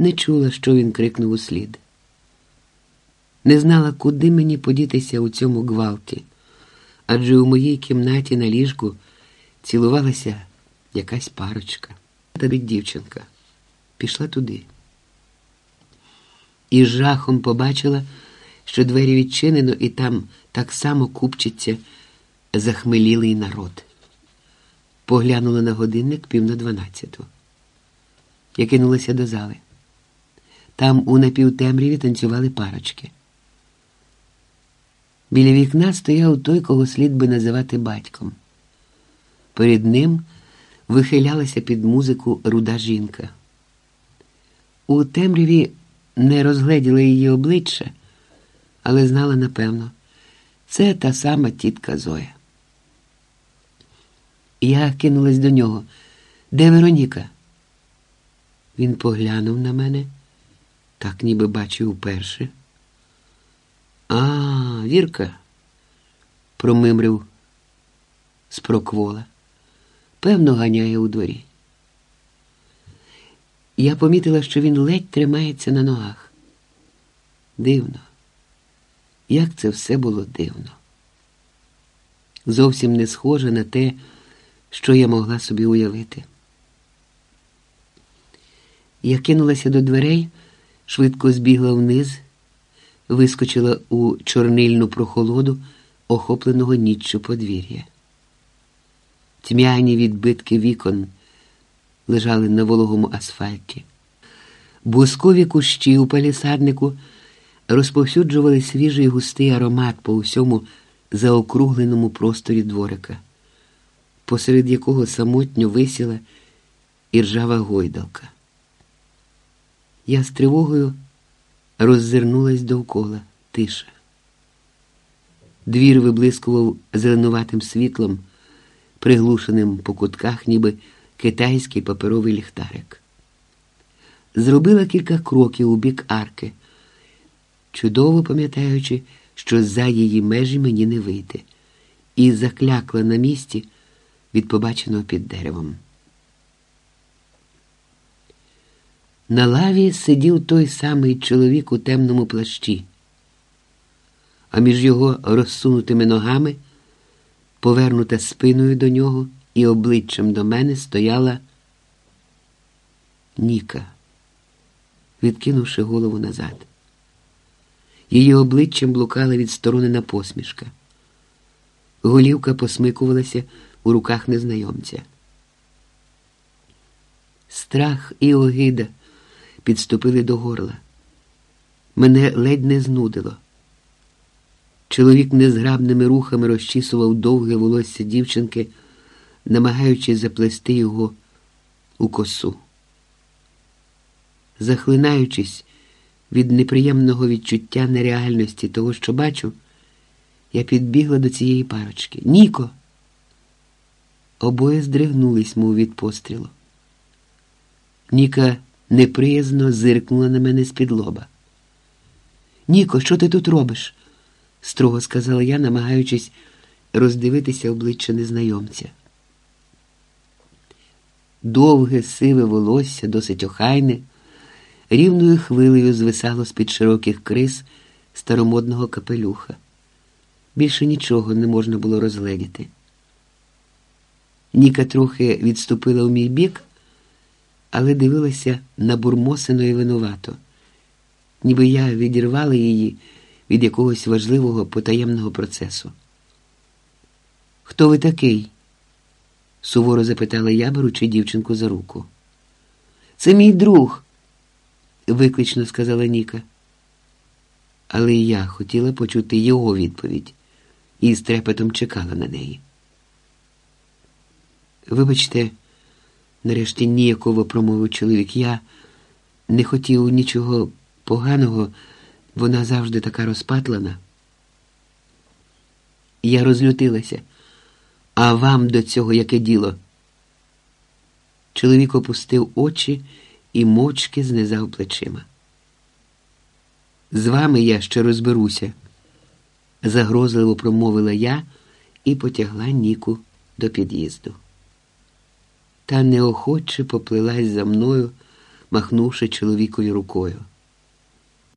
не чула, що він крикнув услід. Не знала, куди мені подітися у цьому гвалті, адже у моїй кімнаті на ліжку цілувалася якась парочка. Тобі дівчинка пішла туди. І жахом побачила, що двері відчинено, і там так само купчиться захмелілий народ. Поглянула на годинник пів на дванадцяту. Я кинулася до зали. Там у напівтемряві танцювали парочки. Біля вікна стояв той, кого слід би називати батьком. Перед ним вихилялася під музику руда жінка. У темряві не розгледіла її обличчя, але знала напевно, це та сама тітка Зоя. Я кинулась до нього. Де Вероніка? Він поглянув на мене, так ніби бачив уперше. А, Вірка, промимрив з проквола. Певно, ганяє у дворі. Я помітила, що він ледь тримається на ногах. Дивно, як це все було дивно. Зовсім не схоже на те, що я могла собі уявити. Я кинулася до дверей, швидко збігла вниз, вискочила у чорнильну прохолоду, охопленого ніччю подвір'я. Тьмяні відбитки вікон лежали на вологому асфальті. Бускові кущі у палісаднику розповсюджували свіжий густий аромат по усьому заокругленому просторі дворика, посеред якого самотньо висіла іржава гойдалка. Я з тривогою роззирнулась довкола тиша. Двір виблискував зеленуватим світлом, приглушеним по кутках, ніби китайський паперовий ліхтарик. Зробила кілька кроків у бік арки, чудово пам'ятаючи, що за її межі мені не вийти, і заклякла на місці від побаченого під деревом. На лаві сидів той самий чоловік у темному плащі, а між його розсунутими ногами, повернута спиною до нього і обличчям до мене стояла Ніка, відкинувши голову назад. Її обличчям блукала відсторонена посмішка. Голівка посмикувалася у руках незнайомця. Страх і огида підступили до горла. Мене ледь не знудило. Чоловік незграбними рухами розчісував довге волосся дівчинки, намагаючись заплести його у косу. Захлинаючись від неприємного відчуття нереальності того, що бачу, я підбігла до цієї парочки. Ніко! Обоє здригнулись, мов від пострілу. Ніка неприязно зиркнула на мене з-під лоба. Ніко, що ти тут робиш? строго сказала я, намагаючись роздивитися обличчя незнайомця. Довге сиве волосся, досить охайне, рівною хвилею звисало з-під широких крис старомодного капелюха. Більше нічого не можна було розгледіти. Ніка трохи відступила у мій бік але дивилася набурмосено і винувато, ніби я відірвала її від якогось важливого потаємного процесу. Хто ви такий? суворо запитала я, беручи дівчинку за руку. Це мій друг, виклично сказала Ніка. Але я хотіла почути його відповідь і з трепетом чекала на неї. Вибачте, нарешті ніяково промовив чоловік. Я не хотів нічого поганого, вона завжди така розпатлана. Я розлютилася. А вам до цього яке діло? Чоловік опустив очі і мовчки знизав плечима. З вами я ще розберуся, загрозливо промовила я і потягла Ніку до під'їзду та неохоче поплилась за мною махнувши чоловікові рукою.